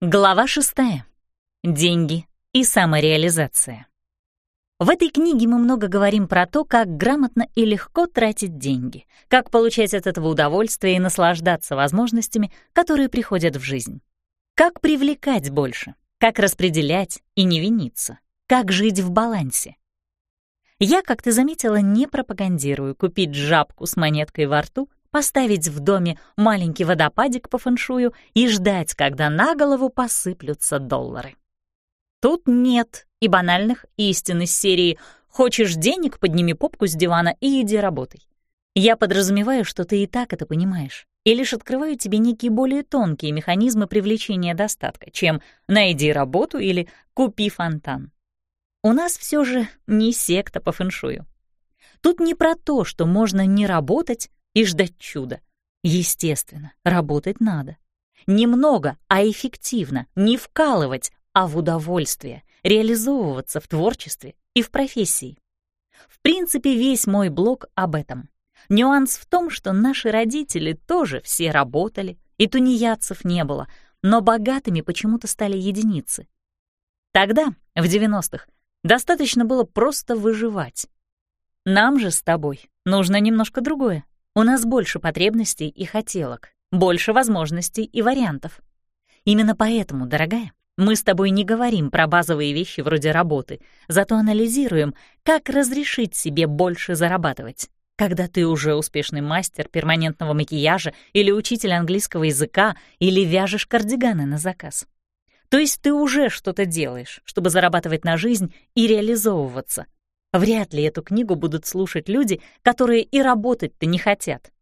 Глава шестая. Деньги и самореализация. В этой книге мы много говорим про то, как грамотно и легко тратить деньги, как получать от этого удовольствие и наслаждаться возможностями, которые приходят в жизнь. Как привлекать больше, как распределять и не виниться, как жить в балансе. Я, как ты заметила, не пропагандирую купить жабку с монеткой во рту, поставить в доме маленький водопадик по фэншую и ждать, когда на голову посыплются доллары. Тут нет и банальных истин из серии «Хочешь денег, подними попку с дивана и иди работай». Я подразумеваю, что ты и так это понимаешь, и лишь открываю тебе некие более тонкие механизмы привлечения достатка, чем «найди работу» или «купи фонтан». У нас все же не секта по фэншую. Тут не про то, что можно не работать и ждать чуда. Естественно, работать надо. Немного, а эффективно, не вкалывать, а в удовольствие, реализовываться в творчестве и в профессии. В принципе, весь мой блог об этом. Нюанс в том, что наши родители тоже все работали, и тунеядцев не было, но богатыми почему-то стали единицы. Тогда, в 90-х, достаточно было просто выживать. Нам же с тобой нужно немножко другое. У нас больше потребностей и хотелок, больше возможностей и вариантов. Именно поэтому, дорогая, мы с тобой не говорим про базовые вещи вроде работы, зато анализируем, как разрешить себе больше зарабатывать. Когда ты уже успешный мастер перманентного макияжа или учитель английского языка или вяжешь кардиганы на заказ. То есть ты уже что-то делаешь, чтобы зарабатывать на жизнь и реализовываться. Вряд ли эту книгу будут слушать люди, которые и работать-то не хотят.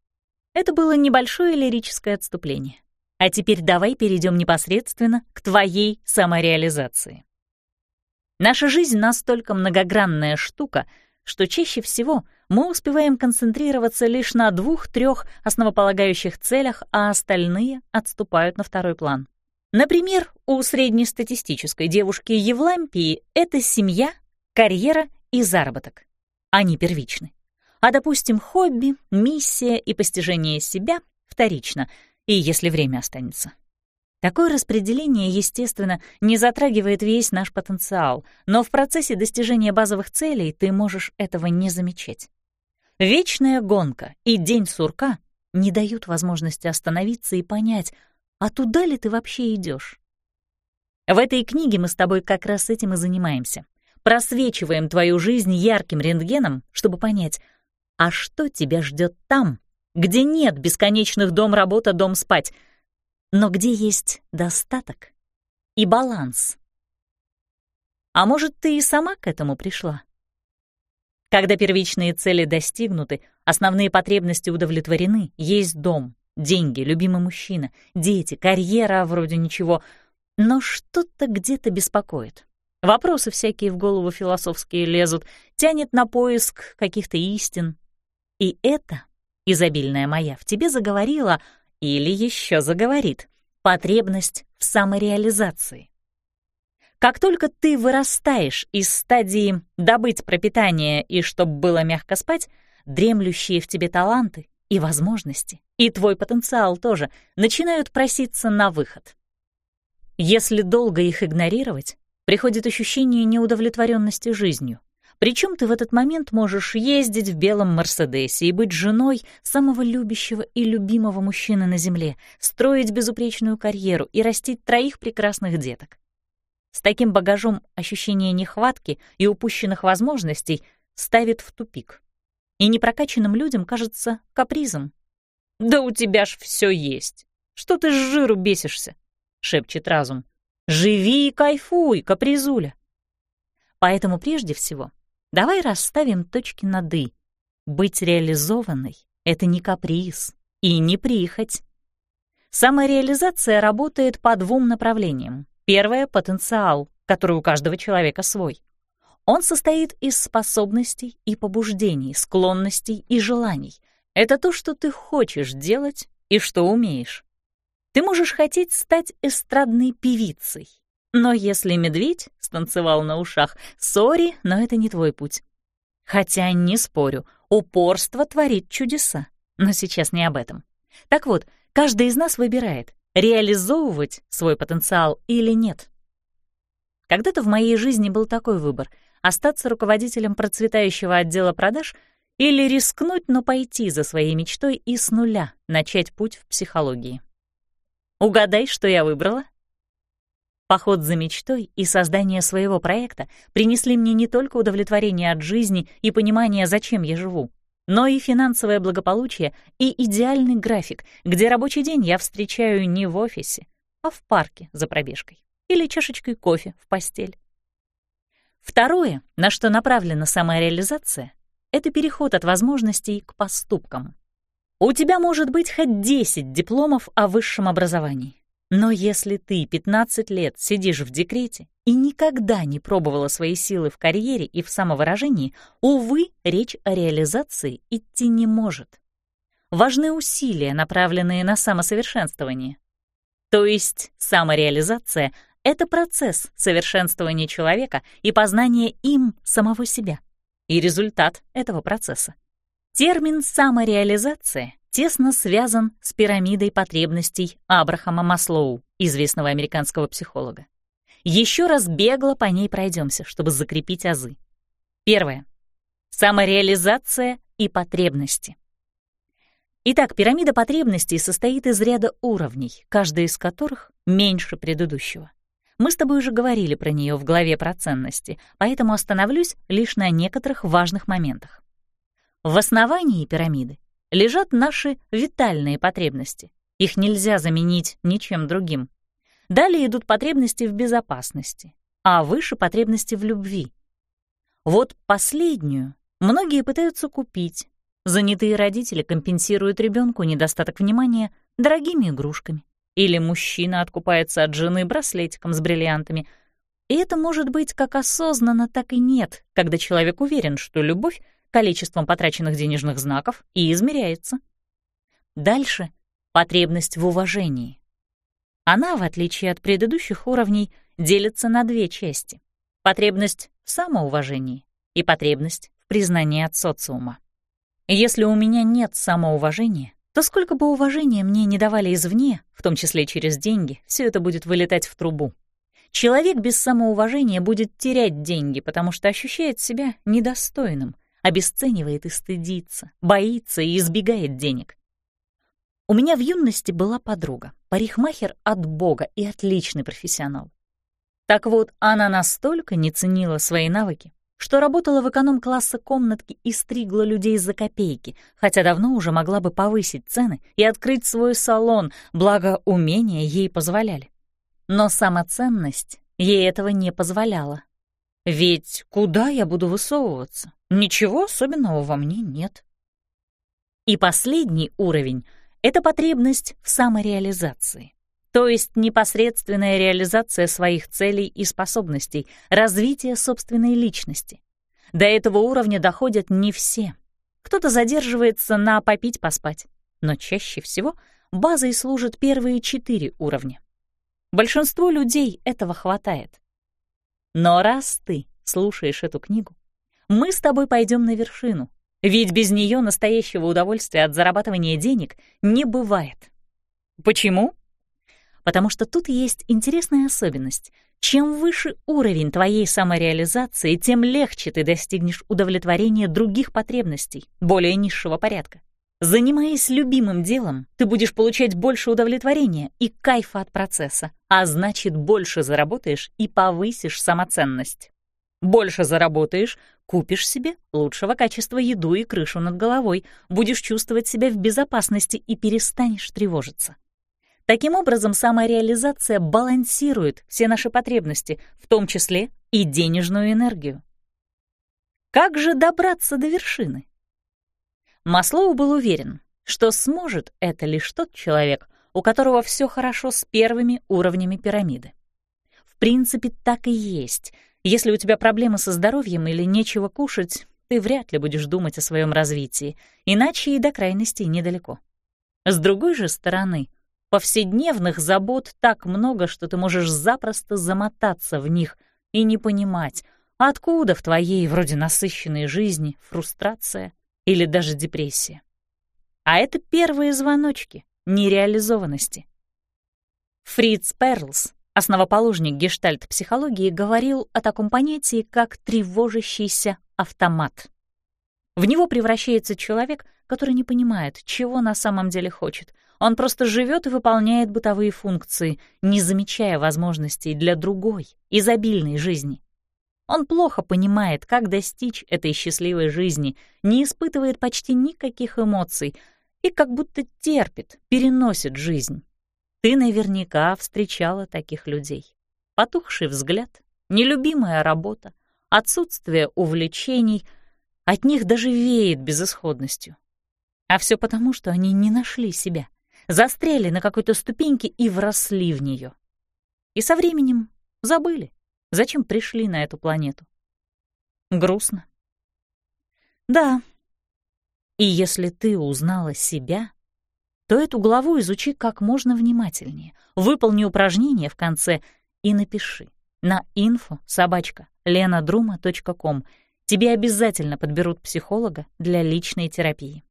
Это было небольшое лирическое отступление. А теперь давай перейдем непосредственно к твоей самореализации. Наша жизнь настолько многогранная штука, что чаще всего мы успеваем концентрироваться лишь на двух-трех основополагающих целях, а остальные отступают на второй план. Например, у среднестатистической девушки Евлампии это семья, карьера и заработок. Они первичны. А, допустим, хобби, миссия и постижение себя вторично — и если время останется. Такое распределение, естественно, не затрагивает весь наш потенциал, но в процессе достижения базовых целей ты можешь этого не замечать. Вечная гонка и день сурка не дают возможности остановиться и понять, а туда ли ты вообще идешь. В этой книге мы с тобой как раз этим и занимаемся. Просвечиваем твою жизнь ярким рентгеном, чтобы понять, а что тебя ждет там, где нет бесконечных дом-работа, дом-спать, но где есть достаток и баланс. А может, ты и сама к этому пришла? Когда первичные цели достигнуты, основные потребности удовлетворены, есть дом, деньги, любимый мужчина, дети, карьера вроде ничего, но что-то где-то беспокоит. Вопросы всякие в голову философские лезут, тянет на поиск каких-то истин. И это изобильная моя, в тебе заговорила или еще заговорит потребность в самореализации. Как только ты вырастаешь из стадии «добыть пропитание и чтоб было мягко спать», дремлющие в тебе таланты и возможности, и твой потенциал тоже, начинают проситься на выход. Если долго их игнорировать, приходит ощущение неудовлетворенности жизнью. Причем ты в этот момент можешь ездить в белом Мерседесе и быть женой самого любящего и любимого мужчины на земле, строить безупречную карьеру и растить троих прекрасных деток. С таким багажом ощущение нехватки и упущенных возможностей ставит в тупик. И непрокачанным людям кажется капризом. «Да у тебя ж все есть. Что ты с жиру бесишься?» — шепчет разум. «Живи и кайфуй, капризуля!» Поэтому прежде всего Давай расставим точки над «и». Быть реализованной — это не каприз и не прихоть. Самореализация работает по двум направлениям. Первое — потенциал, который у каждого человека свой. Он состоит из способностей и побуждений, склонностей и желаний. Это то, что ты хочешь делать и что умеешь. Ты можешь хотеть стать эстрадной певицей, но если медведь станцевал на ушах, сори, но это не твой путь. Хотя, не спорю, упорство творит чудеса. Но сейчас не об этом. Так вот, каждый из нас выбирает, реализовывать свой потенциал или нет. Когда-то в моей жизни был такой выбор — остаться руководителем процветающего отдела продаж или рискнуть, но пойти за своей мечтой и с нуля начать путь в психологии. Угадай, что я выбрала? Поход за мечтой и создание своего проекта принесли мне не только удовлетворение от жизни и понимание, зачем я живу, но и финансовое благополучие и идеальный график, где рабочий день я встречаю не в офисе, а в парке за пробежкой или чашечкой кофе в постель. Второе, на что направлена самореализация, это переход от возможностей к поступкам. У тебя может быть хоть 10 дипломов о высшем образовании, но если ты 15 лет сидишь в декрете и никогда не пробовала свои силы в карьере и в самовыражении, увы, речь о реализации идти не может. Важны усилия, направленные на самосовершенствование. То есть самореализация — это процесс совершенствования человека и познания им самого себя, и результат этого процесса. Термин «самореализация» тесно связан с пирамидой потребностей Абрахама Маслоу, известного американского психолога. Еще раз бегло по ней пройдемся, чтобы закрепить азы. Первое. Самореализация и потребности. Итак, пирамида потребностей состоит из ряда уровней, каждый из которых меньше предыдущего. Мы с тобой уже говорили про нее в главе про ценности, поэтому остановлюсь лишь на некоторых важных моментах. В основании пирамиды лежат наши витальные потребности. Их нельзя заменить ничем другим. Далее идут потребности в безопасности, а выше потребности в любви. Вот последнюю многие пытаются купить. Занятые родители компенсируют ребенку недостаток внимания дорогими игрушками. Или мужчина откупается от жены браслетиком с бриллиантами. И это может быть как осознанно, так и нет, когда человек уверен, что любовь количеством потраченных денежных знаков и измеряется. Дальше — потребность в уважении. Она, в отличие от предыдущих уровней, делится на две части — потребность в самоуважении и потребность в признании от социума. Если у меня нет самоуважения, то сколько бы уважения мне не давали извне, в том числе через деньги, все это будет вылетать в трубу. Человек без самоуважения будет терять деньги, потому что ощущает себя недостойным — обесценивает и стыдится, боится и избегает денег. У меня в юности была подруга, парикмахер от бога и отличный профессионал. Так вот, она настолько не ценила свои навыки, что работала в эконом-класса комнатки и стригла людей за копейки, хотя давно уже могла бы повысить цены и открыть свой салон, благо умения ей позволяли. Но самоценность ей этого не позволяла. Ведь куда я буду высовываться? Ничего особенного во мне нет. И последний уровень — это потребность в самореализации. То есть непосредственная реализация своих целей и способностей, развитие собственной личности. До этого уровня доходят не все. Кто-то задерживается на попить-поспать, но чаще всего базой служат первые четыре уровня. Большинству людей этого хватает. Но раз ты слушаешь эту книгу, мы с тобой пойдем на вершину, ведь без нее настоящего удовольствия от зарабатывания денег не бывает. Почему? Потому что тут есть интересная особенность. Чем выше уровень твоей самореализации, тем легче ты достигнешь удовлетворения других потребностей, более низшего порядка. Занимаясь любимым делом, ты будешь получать больше удовлетворения и кайфа от процесса, а значит, больше заработаешь и повысишь самоценность. Больше заработаешь, купишь себе лучшего качества еду и крышу над головой, будешь чувствовать себя в безопасности и перестанешь тревожиться. Таким образом, самореализация балансирует все наши потребности, в том числе и денежную энергию. Как же добраться до вершины? Маслоу был уверен, что сможет это лишь тот человек, у которого все хорошо с первыми уровнями пирамиды. В принципе, так и есть. Если у тебя проблемы со здоровьем или нечего кушать, ты вряд ли будешь думать о своем развитии, иначе и до крайностей недалеко. С другой же стороны, повседневных забот так много, что ты можешь запросто замотаться в них и не понимать, откуда в твоей вроде насыщенной жизни фрустрация или даже депрессия. А это первые звоночки нереализованности. Фриц Перлс, основоположник гештальт-психологии, говорил о таком понятии, как тревожащийся автомат. В него превращается человек, который не понимает, чего на самом деле хочет. Он просто живет и выполняет бытовые функции, не замечая возможностей для другой, изобильной жизни. Он плохо понимает, как достичь этой счастливой жизни, не испытывает почти никаких эмоций и как будто терпит, переносит жизнь. Ты наверняка встречала таких людей. Потухший взгляд, нелюбимая работа, отсутствие увлечений — от них даже веет безысходностью. А все потому, что они не нашли себя, застряли на какой-то ступеньке и вросли в нее. И со временем забыли, зачем пришли на эту планету. Грустно. Да. И если ты узнала себя, то эту главу изучи как можно внимательнее, выполни упражнение в конце и напиши на info собачка lenadruma.com тебе обязательно подберут психолога для личной терапии.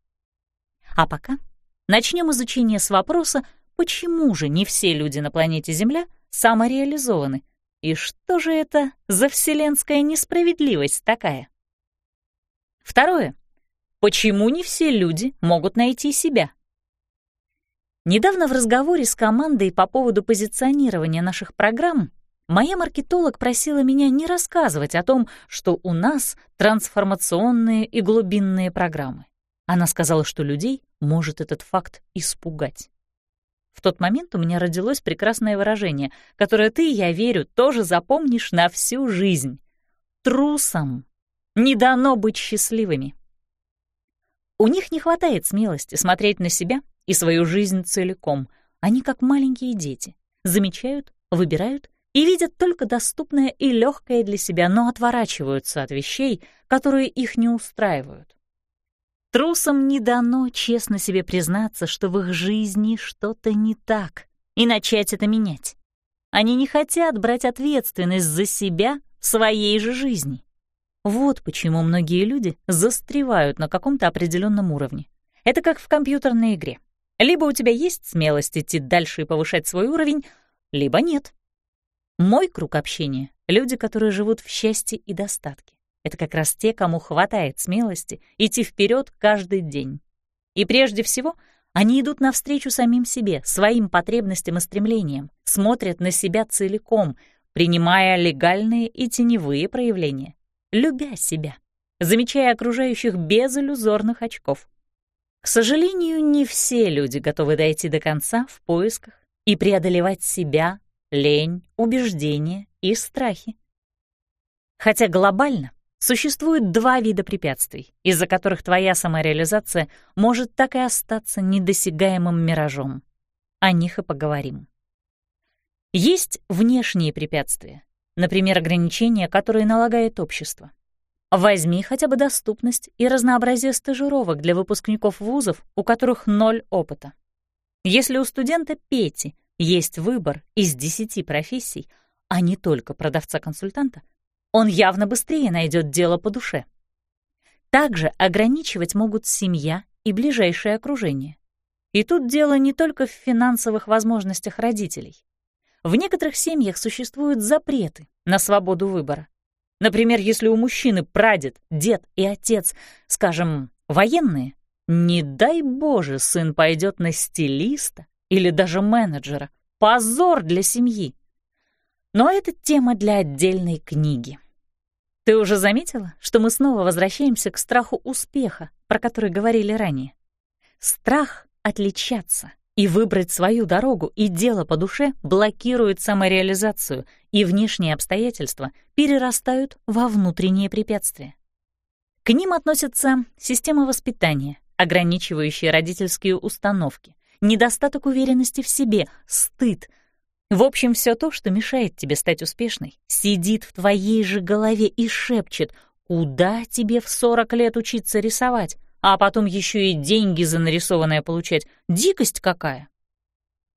А пока начнем изучение с вопроса, почему же не все люди на планете Земля самореализованы, и что же это за вселенская несправедливость такая? Второе. Почему не все люди могут найти себя? Недавно в разговоре с командой по поводу позиционирования наших программ Моя маркетолог просила меня не рассказывать о том, что у нас трансформационные и глубинные программы. Она сказала, что людей может этот факт испугать. В тот момент у меня родилось прекрасное выражение, которое ты, я верю, тоже запомнишь на всю жизнь. Трусам не дано быть счастливыми. У них не хватает смелости смотреть на себя и свою жизнь целиком. Они как маленькие дети. Замечают, выбирают и видят только доступное и легкое для себя, но отворачиваются от вещей, которые их не устраивают. Трусам не дано честно себе признаться, что в их жизни что-то не так, и начать это менять. Они не хотят брать ответственность за себя в своей же жизни. Вот почему многие люди застревают на каком-то определенном уровне. Это как в компьютерной игре. Либо у тебя есть смелость идти дальше и повышать свой уровень, либо нет. Мой круг общения — люди, которые живут в счастье и достатке. Это как раз те, кому хватает смелости идти вперед каждый день. И прежде всего они идут навстречу самим себе, своим потребностям и стремлениям, смотрят на себя целиком, принимая легальные и теневые проявления, любя себя, замечая окружающих без иллюзорных очков. К сожалению, не все люди готовы дойти до конца в поисках и преодолевать себя лень, убеждения и страхи. Хотя глобально существует два вида препятствий, из-за которых твоя самореализация может так и остаться недосягаемым миражом. О них и поговорим. Есть внешние препятствия, например, ограничения, которые налагает общество. Возьми хотя бы доступность и разнообразие стажировок для выпускников вузов, у которых ноль опыта. Если у студента Пети есть выбор из десяти профессий, а не только продавца-консультанта, он явно быстрее найдет дело по душе. Также ограничивать могут семья и ближайшее окружение. И тут дело не только в финансовых возможностях родителей. В некоторых семьях существуют запреты на свободу выбора. Например, если у мужчины прадед, дед и отец, скажем, военные, не дай Боже, сын пойдет на стилиста или даже менеджера. Позор для семьи. Но это тема для отдельной книги. Ты уже заметила, что мы снова возвращаемся к страху успеха, про который говорили ранее? Страх отличаться и выбрать свою дорогу и дело по душе блокирует самореализацию, и внешние обстоятельства перерастают во внутренние препятствия. К ним относятся система воспитания, ограничивающие родительские установки, недостаток уверенности в себе, стыд. В общем, все то, что мешает тебе стать успешной, сидит в твоей же голове и шепчет, куда тебе в 40 лет учиться рисовать, а потом еще и деньги за нарисованное получать. Дикость какая!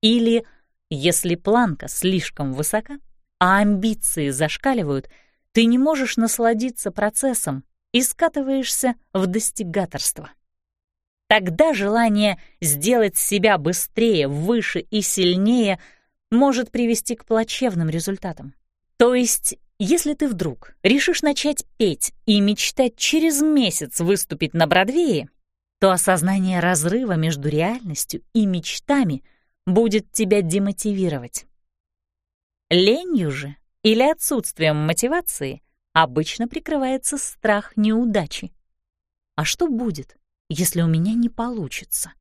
Или, если планка слишком высока, а амбиции зашкаливают, ты не можешь насладиться процессом и скатываешься в достигаторство. Тогда желание сделать себя быстрее, выше и сильнее может привести к плачевным результатам. То есть, если ты вдруг решишь начать петь и мечтать через месяц выступить на Бродвее, то осознание разрыва между реальностью и мечтами будет тебя демотивировать. Ленью же или отсутствием мотивации обычно прикрывается страх неудачи. А что будет, если у меня не получится?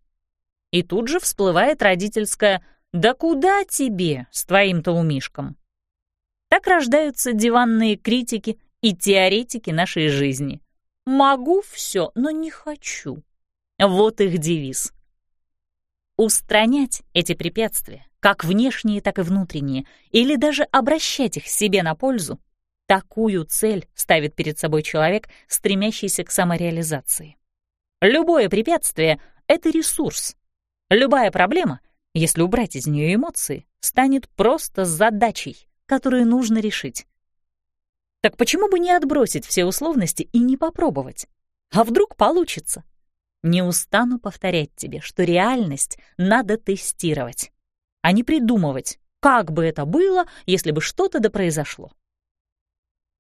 И тут же всплывает родительское «Да куда тебе с твоим-то умишком?» Так рождаются диванные критики и теоретики нашей жизни. «Могу все, но не хочу». Вот их девиз. Устранять эти препятствия, как внешние, так и внутренние, или даже обращать их себе на пользу, такую цель ставит перед собой человек, стремящийся к самореализации. Любое препятствие — это ресурс. Любая проблема, если убрать из нее эмоции, станет просто задачей, которую нужно решить. Так почему бы не отбросить все условности и не попробовать? А вдруг получится? Не устану повторять тебе, что реальность надо тестировать, а не придумывать, как бы это было, если бы что-то да произошло.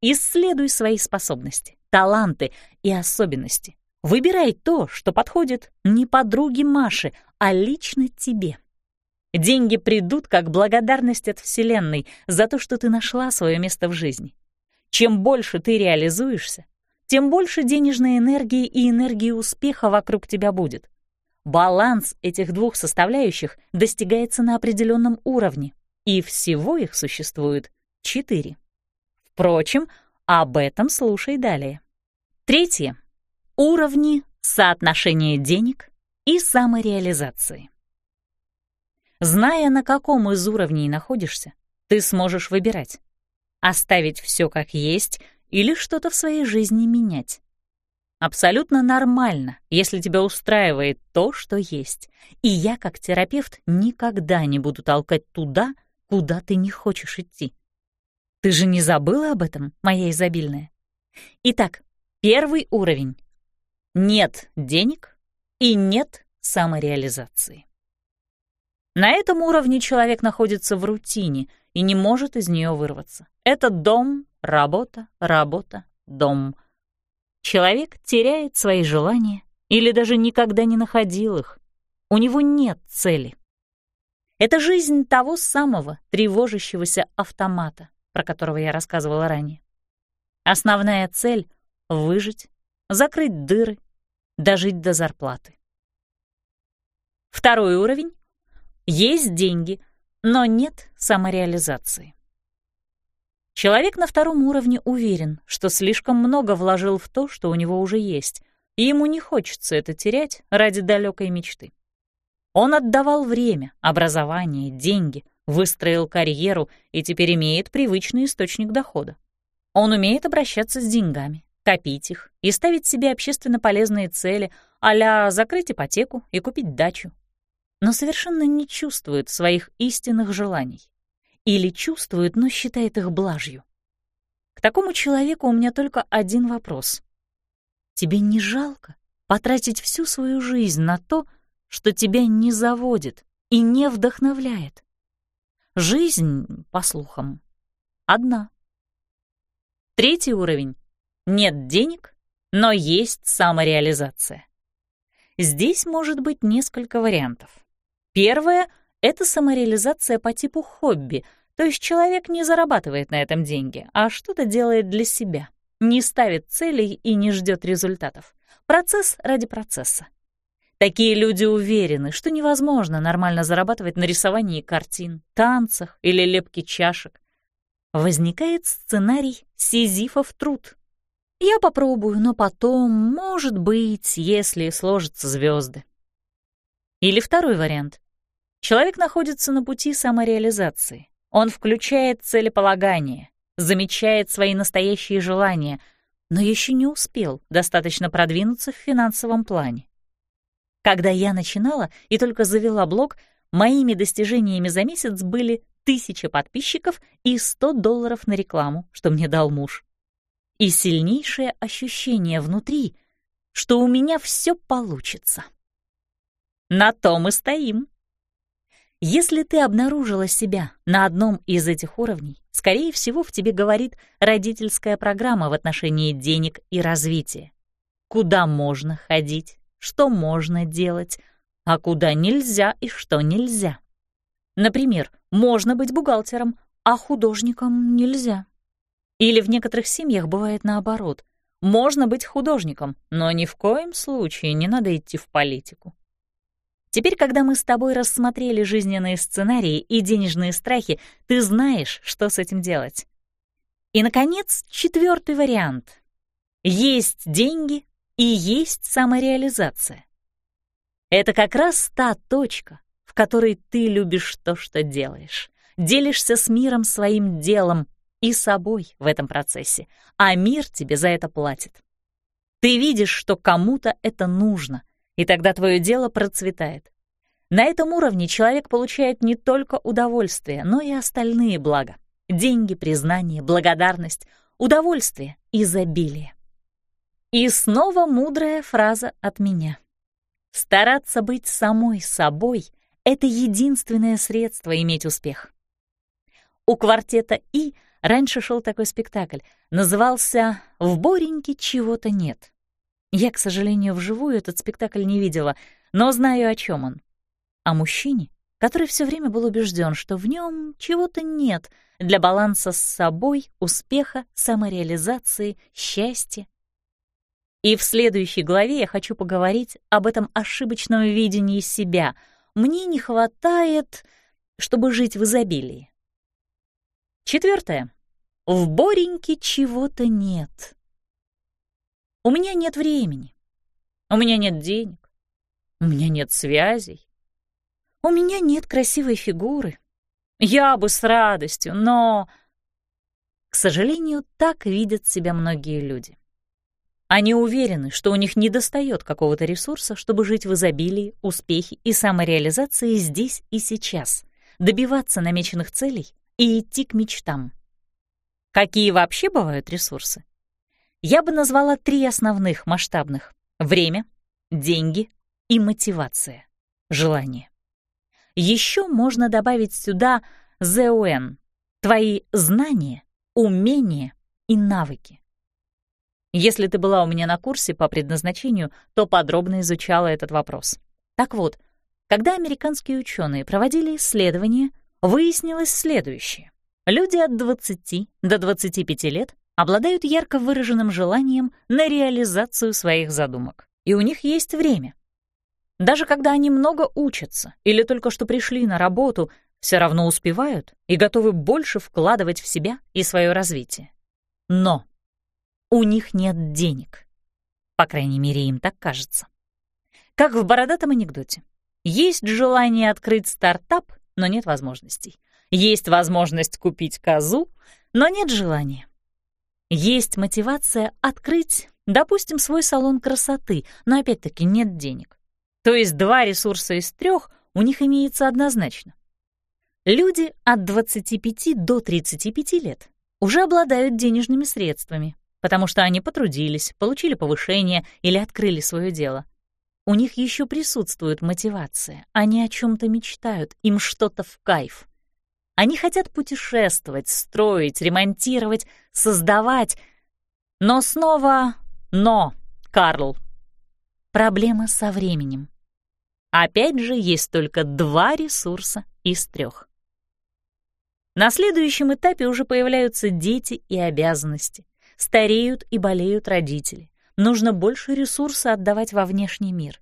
Исследуй свои способности, таланты и особенности. Выбирай то, что подходит не подруге Маше, а лично тебе. Деньги придут как благодарность от Вселенной за то, что ты нашла свое место в жизни. Чем больше ты реализуешься, тем больше денежной энергии и энергии успеха вокруг тебя будет. Баланс этих двух составляющих достигается на определенном уровне, и всего их существует четыре. Впрочем, об этом слушай далее. Третье. Уровни соотношения денег и самореализации. Зная, на каком из уровней находишься, ты сможешь выбирать. Оставить все как есть — или что-то в своей жизни менять. Абсолютно нормально, если тебя устраивает то, что есть. И я, как терапевт, никогда не буду толкать туда, куда ты не хочешь идти. Ты же не забыла об этом, моя изобильная? Итак, первый уровень. Нет денег и нет самореализации. На этом уровне человек находится в рутине и не может из нее вырваться. Это дом, Работа, работа, дом. Человек теряет свои желания или даже никогда не находил их. У него нет цели. Это жизнь того самого тревожащегося автомата, про которого я рассказывала ранее. Основная цель — выжить, закрыть дыры, дожить до зарплаты. Второй уровень — есть деньги, но нет самореализации. Человек на втором уровне уверен, что слишком много вложил в то, что у него уже есть, и ему не хочется это терять ради далекой мечты. Он отдавал время, образование, деньги, выстроил карьеру и теперь имеет привычный источник дохода. Он умеет обращаться с деньгами, копить их и ставить себе общественно полезные цели а закрыть ипотеку и купить дачу. Но совершенно не чувствует своих истинных желаний. Или чувствует, но считает их блажью. К такому человеку у меня только один вопрос. Тебе не жалко потратить всю свою жизнь на то, что тебя не заводит и не вдохновляет? Жизнь, по слухам, одна. Третий уровень. Нет денег, но есть самореализация. Здесь может быть несколько вариантов. Первое — это самореализация по типу хобби — то есть человек не зарабатывает на этом деньги, а что-то делает для себя, не ставит целей и не ждет результатов. Процесс ради процесса. Такие люди уверены, что невозможно нормально зарабатывать на рисовании картин, танцах или лепке чашек. Возникает сценарий «Сизифов труд». Я попробую, но потом, может быть, если сложатся звезды. Или второй вариант. Человек находится на пути самореализации. Он включает целеполагание, замечает свои настоящие желания, но еще не успел достаточно продвинуться в финансовом плане. Когда я начинала и только завела блог, моими достижениями за месяц были тысяча подписчиков и 100 долларов на рекламу, что мне дал муж. И сильнейшее ощущение внутри, что у меня все получится. На том и стоим. Если ты обнаружила себя на одном из этих уровней, скорее всего, в тебе говорит родительская программа в отношении денег и развития. Куда можно ходить, что можно делать, а куда нельзя и что нельзя. Например, можно быть бухгалтером, а художником нельзя. Или в некоторых семьях бывает наоборот. Можно быть художником, но ни в коем случае не надо идти в политику. Теперь, когда мы с тобой рассмотрели жизненные сценарии и денежные страхи, ты знаешь, что с этим делать. И, наконец, четвертый вариант. Есть деньги и есть самореализация. Это как раз та точка, в которой ты любишь то, что делаешь, делишься с миром своим делом и собой в этом процессе, а мир тебе за это платит. Ты видишь, что кому-то это нужно, и тогда твое дело процветает. На этом уровне человек получает не только удовольствие, но и остальные блага. Деньги, признание, благодарность, удовольствие, изобилие. И снова мудрая фраза от меня. Стараться быть самой собой — это единственное средство иметь успех. У квартета «И» раньше шел такой спектакль, назывался «В Бореньке чего-то нет». Я, к сожалению, вживую этот спектакль не видела, но знаю, о чем он. О мужчине, который все время был убежден, что в нем чего-то нет для баланса с собой, успеха, самореализации, счастья. И в следующей главе я хочу поговорить об этом ошибочном видении себя. Мне не хватает, чтобы жить в изобилии. Четвертое. В Бореньке чего-то нет. У меня нет времени. У меня нет денег. У меня нет связей. У меня нет красивой фигуры. Я бы с радостью, но... К сожалению, так видят себя многие люди. Они уверены, что у них недостает какого-то ресурса, чтобы жить в изобилии, успехе и самореализации здесь и сейчас, добиваться намеченных целей и идти к мечтам. Какие вообще бывают ресурсы? Я бы назвала три основных масштабных — время, деньги и мотивация, желание. Еще можно добавить сюда ЗОН — твои знания, умения и навыки. Если ты была у меня на курсе по предназначению, то подробно изучала этот вопрос. Так вот, когда американские ученые проводили исследования, выяснилось следующее. Люди от 20 до 25 лет обладают ярко выраженным желанием на реализацию своих задумок. И у них есть время. Даже когда они много учатся или только что пришли на работу, все равно успевают и готовы больше вкладывать в себя и свое развитие. Но у них нет денег. По крайней мере, им так кажется. Как в бородатом анекдоте. Есть желание открыть стартап, но нет возможностей. Есть возможность купить козу, но нет желания. Есть мотивация открыть, допустим, свой салон красоты, но опять-таки нет денег. То есть два ресурса из трех у них имеется однозначно. Люди от 25 до 35 лет уже обладают денежными средствами, потому что они потрудились, получили повышение или открыли свое дело. У них еще присутствует мотивация, они о чем то мечтают, им что-то в кайф. Они хотят путешествовать, строить, ремонтировать, создавать. Но снова «но», Карл. Проблема со временем. Опять же, есть только два ресурса из трех. На следующем этапе уже появляются дети и обязанности. Стареют и болеют родители. Нужно больше ресурса отдавать во внешний мир.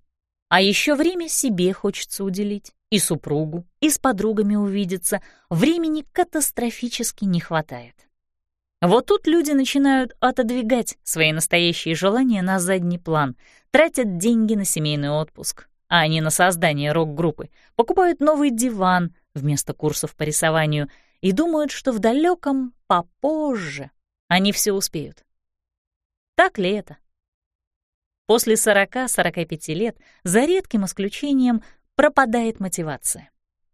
А еще время себе хочется уделить и супругу, и с подругами увидеться, времени катастрофически не хватает. Вот тут люди начинают отодвигать свои настоящие желания на задний план, тратят деньги на семейный отпуск, а не на создание рок-группы, покупают новый диван вместо курсов по рисованию и думают, что в далеком попозже они все успеют. Так ли это? После 40-45 лет, за редким исключением, пропадает мотивация.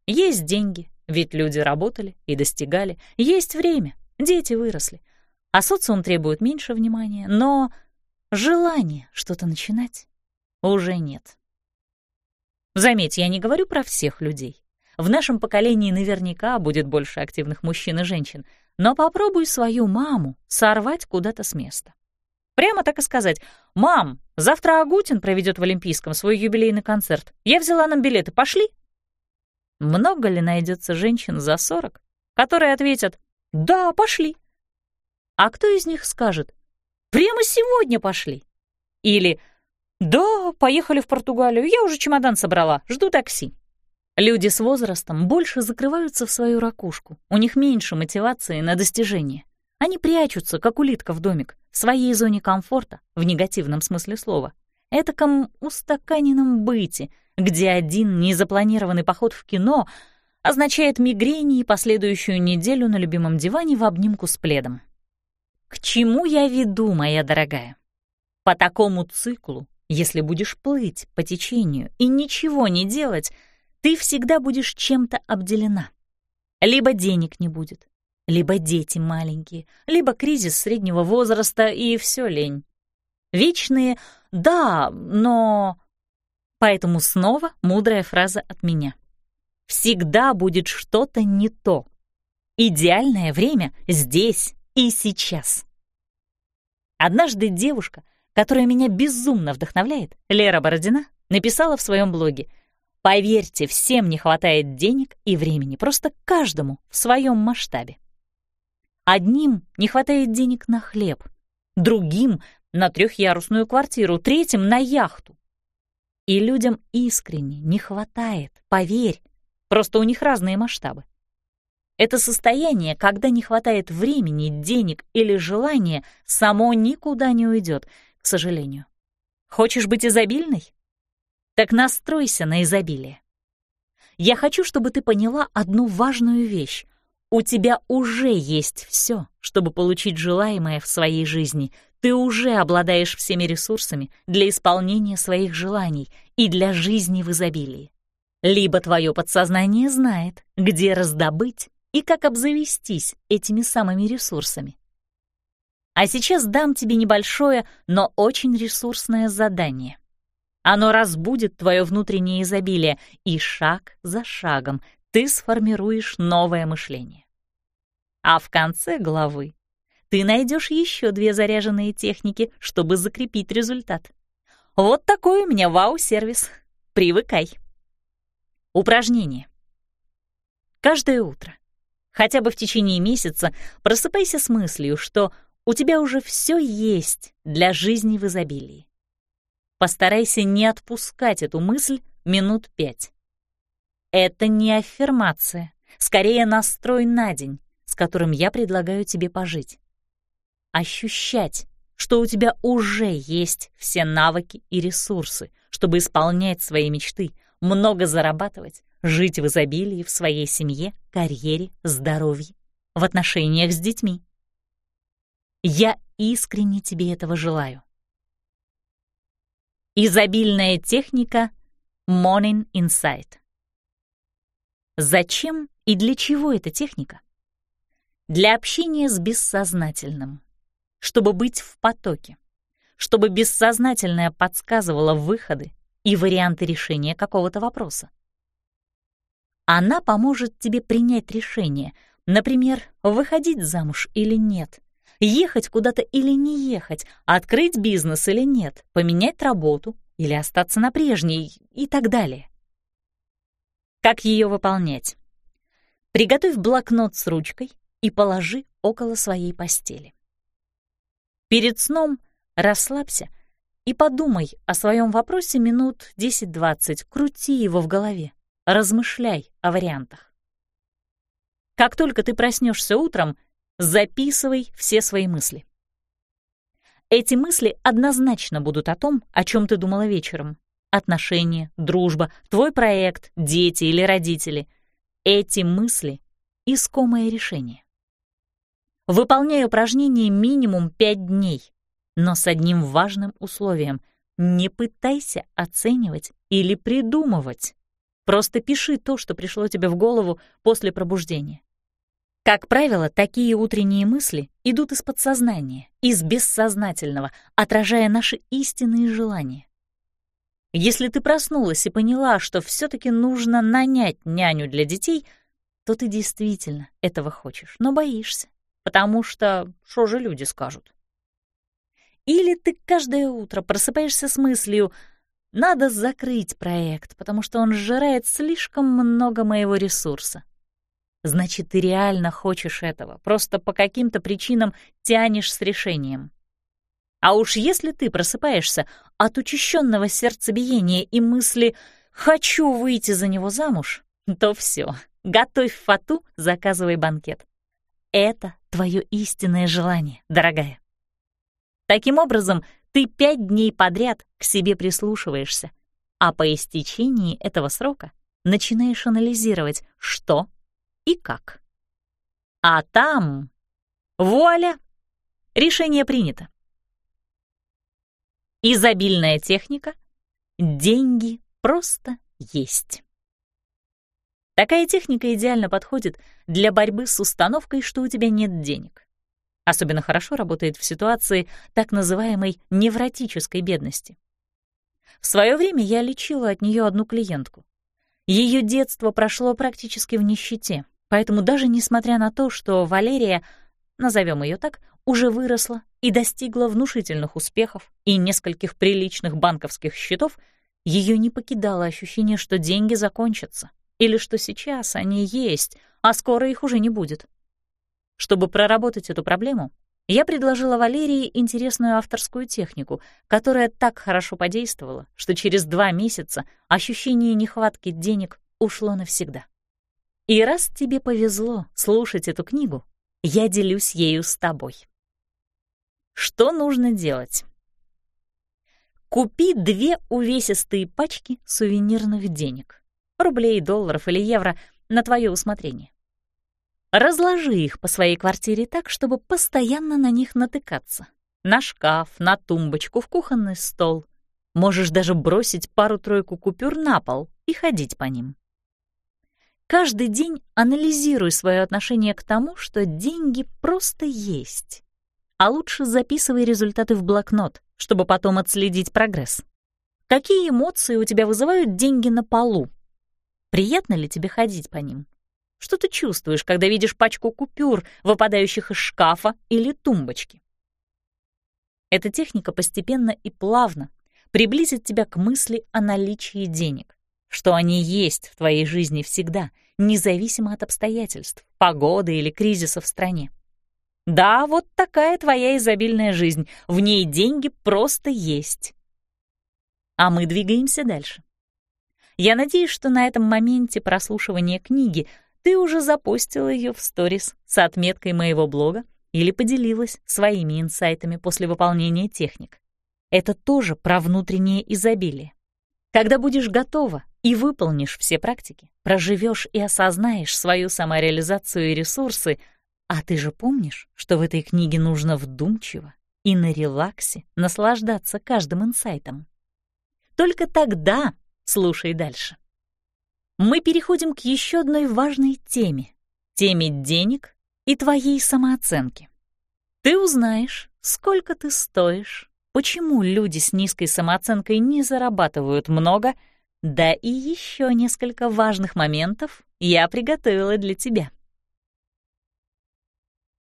Есть деньги, ведь люди работали и достигали, есть время, дети выросли, а социум требует меньше внимания, но желания что-то начинать уже нет. Заметь, я не говорю про всех людей. В нашем поколении наверняка будет больше активных мужчин и женщин, но попробуй свою маму сорвать куда-то с места. Прямо так и сказать. «Мам, завтра Агутин проведет в Олимпийском свой юбилейный концерт. Я взяла нам билеты. Пошли?» Много ли найдется женщин за сорок, которые ответят «Да, пошли». А кто из них скажет «Прямо сегодня пошли»? Или «Да, поехали в Португалию, я уже чемодан собрала, жду такси». Люди с возрастом больше закрываются в свою ракушку, у них меньше мотивации на достижение. Они прячутся, как улитка в домик, в своей зоне комфорта, в негативном смысле слова, этаком устаканенном быте, где один незапланированный поход в кино означает мигрени и последующую неделю на любимом диване в обнимку с пледом. К чему я веду, моя дорогая? По такому циклу, если будешь плыть по течению и ничего не делать, ты всегда будешь чем-то обделена. Либо денег не будет, либо дети маленькие, либо кризис среднего возраста и все лень. Вечные «да, но...» Поэтому снова мудрая фраза от меня. Всегда будет что-то не то. Идеальное время здесь и сейчас. Однажды девушка, которая меня безумно вдохновляет, Лера Бородина, написала в своем блоге «Поверьте, всем не хватает денег и времени, просто каждому в своем масштабе. Одним не хватает денег на хлеб, другим — на трехъярусную квартиру, третьим — на яхту. И людям искренне не хватает, поверь, просто у них разные масштабы. Это состояние, когда не хватает времени, денег или желания, само никуда не уйдет, к сожалению. Хочешь быть изобильной? Так настройся на изобилие. Я хочу, чтобы ты поняла одну важную вещь. У тебя уже есть все, чтобы получить желаемое в своей жизни. Ты уже обладаешь всеми ресурсами для исполнения своих желаний и для жизни в изобилии. Либо твое подсознание знает, где раздобыть и как обзавестись этими самыми ресурсами. А сейчас дам тебе небольшое, но очень ресурсное задание. Оно разбудит твое внутреннее изобилие, и шаг за шагом ты сформируешь новое мышление. А в конце главы ты найдешь еще две заряженные техники, чтобы закрепить результат. Вот такой у меня вау-сервис. Привыкай. Упражнение. Каждое утро, хотя бы в течение месяца, просыпайся с мыслью, что у тебя уже все есть для жизни в изобилии. Постарайся не отпускать эту мысль минут пять. Это не аффирмация, скорее настрой на день, с которым я предлагаю тебе пожить. Ощущать, что у тебя уже есть все навыки и ресурсы, чтобы исполнять свои мечты, много зарабатывать, жить в изобилии в своей семье, карьере, здоровье, в отношениях с детьми. Я искренне тебе этого желаю. Изобильная техника Morning Insight. Зачем и для чего эта техника? Для общения с бессознательным, чтобы быть в потоке, чтобы бессознательное подсказывало выходы и варианты решения какого-то вопроса. Она поможет тебе принять решение, например, выходить замуж или нет, ехать куда-то или не ехать, открыть бизнес или нет, поменять работу или остаться на прежней и так далее. Как ее выполнять? Приготовь блокнот с ручкой и положи около своей постели. Перед сном расслабься и подумай о своем вопросе минут 10-20, крути его в голове, размышляй о вариантах. Как только ты проснешься утром, записывай все свои мысли. Эти мысли однозначно будут о том, о чем ты думала вечером. Отношения, дружба, твой проект, дети или родители. Эти мысли — искомое решение. Выполняй упражнение минимум 5 дней но с одним важным условием — не пытайся оценивать или придумывать. Просто пиши то, что пришло тебе в голову после пробуждения. Как правило, такие утренние мысли идут из подсознания, из бессознательного, отражая наши истинные желания. Если ты проснулась и поняла, что все таки нужно нанять няню для детей, то ты действительно этого хочешь, но боишься, потому что что же люди скажут? Или ты каждое утро просыпаешься с мыслью «надо закрыть проект, потому что он сжирает слишком много моего ресурса». Значит, ты реально хочешь этого, просто по каким-то причинам тянешь с решением. А уж если ты просыпаешься от учащенного сердцебиения и мысли «хочу выйти за него замуж», то все, готовь фату, заказывай банкет. Это твое истинное желание, дорогая. Таким образом, ты пять дней подряд к себе прислушиваешься, а по истечении этого срока начинаешь анализировать, что и как. А там, вуаля, решение принято. Изобильная техника. Деньги просто есть. Такая техника идеально подходит для борьбы с установкой, что у тебя нет денег. Особенно хорошо работает в ситуации так называемой невротической бедности. В свое время я лечила от нее одну клиентку. Ее детство прошло практически в нищете, поэтому даже несмотря на то, что Валерия, назовем ее так, уже выросла и достигла внушительных успехов и нескольких приличных банковских счетов, ее не покидало ощущение, что деньги закончатся, или что сейчас они есть, а скоро их уже не будет. Чтобы проработать эту проблему, я предложила Валерии интересную авторскую технику, которая так хорошо подействовала, что через два месяца ощущение нехватки денег ушло навсегда. И раз тебе повезло слушать эту книгу, я делюсь ею с тобой. Что нужно делать? Купи две увесистые пачки сувенирных денег. Рублей, долларов или евро на твое усмотрение. Разложи их по своей квартире так, чтобы постоянно на них натыкаться. На шкаф, на тумбочку, в кухонный стол. Можешь даже бросить пару-тройку купюр на пол и ходить по ним. Каждый день анализируй свое отношение к тому, что деньги просто есть а лучше записывай результаты в блокнот, чтобы потом отследить прогресс. Какие эмоции у тебя вызывают деньги на полу? Приятно ли тебе ходить по ним? Что ты чувствуешь, когда видишь пачку купюр, выпадающих из шкафа или тумбочки? Эта техника постепенно и плавно приблизит тебя к мысли о наличии денег, что они есть в твоей жизни всегда, независимо от обстоятельств, погоды или кризиса в стране. Да, вот такая твоя изобильная жизнь. В ней деньги просто есть. А мы двигаемся дальше. Я надеюсь, что на этом моменте прослушивания книги ты уже запустила ее в сторис с отметкой моего блога или поделилась своими инсайтами после выполнения техник. Это тоже про внутреннее изобилие. Когда будешь готова и выполнишь все практики, проживешь и осознаешь свою самореализацию и ресурсы — а ты же помнишь, что в этой книге нужно вдумчиво и на релаксе наслаждаться каждым инсайтом? Только тогда слушай дальше. Мы переходим к еще одной важной теме — теме денег и твоей самооценки. Ты узнаешь, сколько ты стоишь, почему люди с низкой самооценкой не зарабатывают много, да и еще несколько важных моментов я приготовила для тебя.